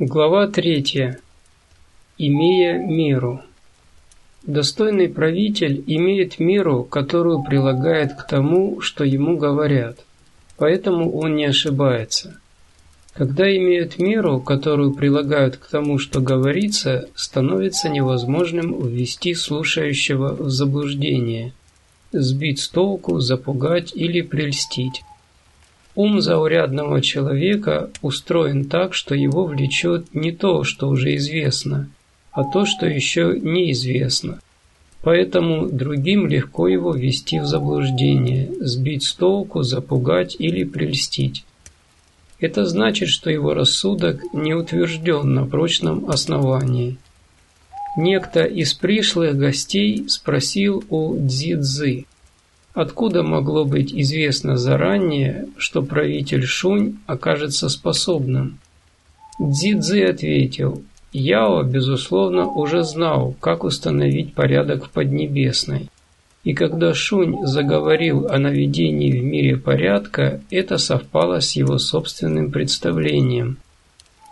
Глава третья. Имея меру. Достойный правитель имеет меру, которую прилагает к тому, что ему говорят, поэтому он не ошибается. Когда имеют меру, которую прилагают к тому, что говорится, становится невозможным ввести слушающего в заблуждение, сбить с толку, запугать или прельстить. Ум заурядного человека устроен так, что его влечет не то, что уже известно, а то, что еще неизвестно. Поэтому другим легко его ввести в заблуждение, сбить с толку, запугать или прельстить. Это значит, что его рассудок не утвержден на прочном основании. Некто из пришлых гостей спросил у Дзидзы, Откуда могло быть известно заранее, что правитель Шунь окажется способным? Дзидзи ответил, Яо, безусловно, уже знал, как установить порядок в Поднебесной. И когда Шунь заговорил о наведении в мире порядка, это совпало с его собственным представлением,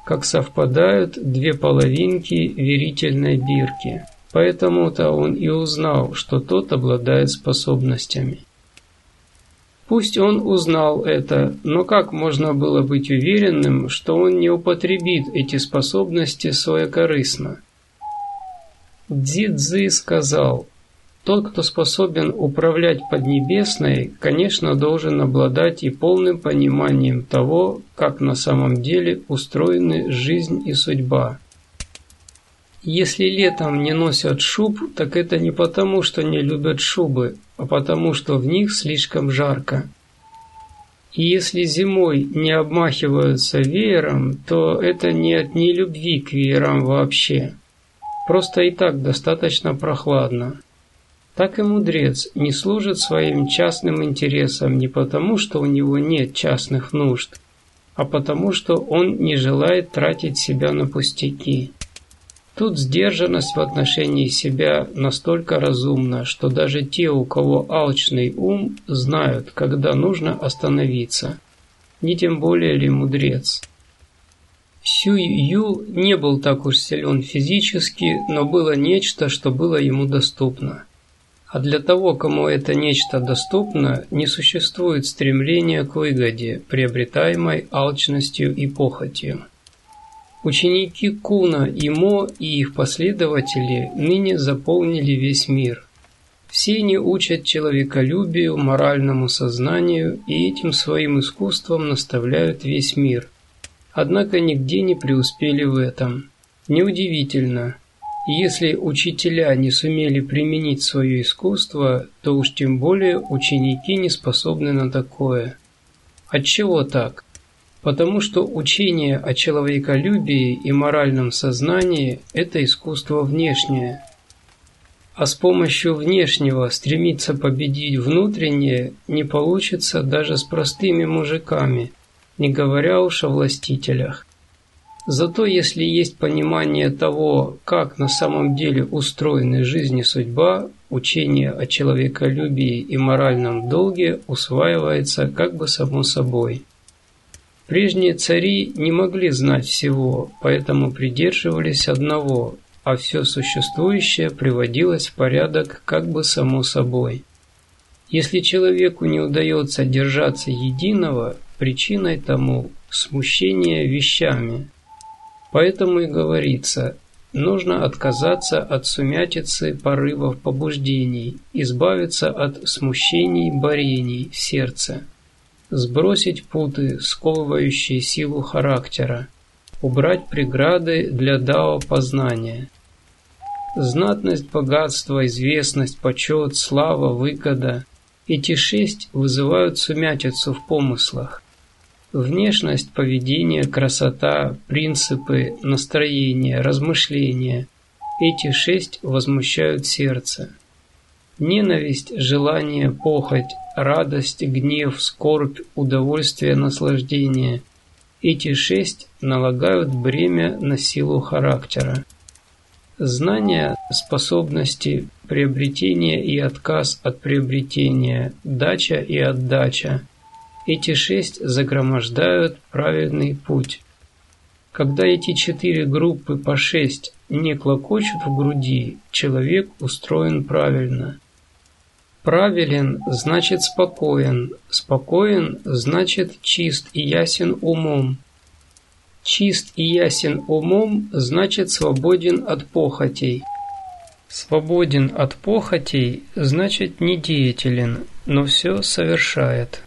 как совпадают две половинки верительной бирки. Поэтому-то он и узнал, что тот обладает способностями. Пусть он узнал это, но как можно было быть уверенным, что он не употребит эти способности своекорыстно? Дзидзи сказал, тот, кто способен управлять Поднебесной, конечно, должен обладать и полным пониманием того, как на самом деле устроены жизнь и судьба. Если летом не носят шуб, так это не потому, что не любят шубы, а потому, что в них слишком жарко. И если зимой не обмахиваются веером, то это не от нелюбви к веерам вообще. Просто и так достаточно прохладно. Так и мудрец не служит своим частным интересам не потому, что у него нет частных нужд, а потому, что он не желает тратить себя на пустяки. Тут сдержанность в отношении себя настолько разумна, что даже те, у кого алчный ум, знают, когда нужно остановиться. Не тем более ли мудрец. Сюй Ю не был так уж силен физически, но было нечто, что было ему доступно. А для того, кому это нечто доступно, не существует стремления к выгоде, приобретаемой алчностью и похотью. Ученики Куна и Мо и их последователи ныне заполнили весь мир. Все они учат человеколюбию, моральному сознанию и этим своим искусством наставляют весь мир. Однако нигде не преуспели в этом. Неудивительно. Если учителя не сумели применить свое искусство, то уж тем более ученики не способны на такое. Отчего так? Потому что учение о человеколюбии и моральном сознании – это искусство внешнее. А с помощью внешнего стремиться победить внутреннее не получится даже с простыми мужиками, не говоря уж о властителях. Зато если есть понимание того, как на самом деле устроены жизнь и судьба, учение о человеколюбии и моральном долге усваивается как бы само собой. Прежние цари не могли знать всего, поэтому придерживались одного, а все существующее приводилось в порядок как бы само собой. Если человеку не удается держаться единого, причиной тому смущение вещами. Поэтому и говорится, нужно отказаться от сумятицы порывов побуждений, избавиться от смущений борений в сердце сбросить путы, сковывающие силу характера, убрать преграды для дао познания. Знатность, богатство, известность, почет, слава, выгода – эти шесть вызывают сумятицу в помыслах. Внешность, поведение, красота, принципы, настроение, размышления – эти шесть возмущают сердце. Ненависть, желание, похоть, радость, гнев, скорбь, удовольствие, наслаждение. Эти шесть налагают бремя на силу характера. Знания, способности, приобретение и отказ от приобретения, дача и отдача. Эти шесть загромождают праведный путь. Когда эти четыре группы по шесть не клокочут в груди, человек устроен правильно. Правилен значит спокоен, спокоен значит чист и ясен умом. Чист и ясен умом значит свободен от похотей. Свободен от похотей значит недеятелен, но все совершает.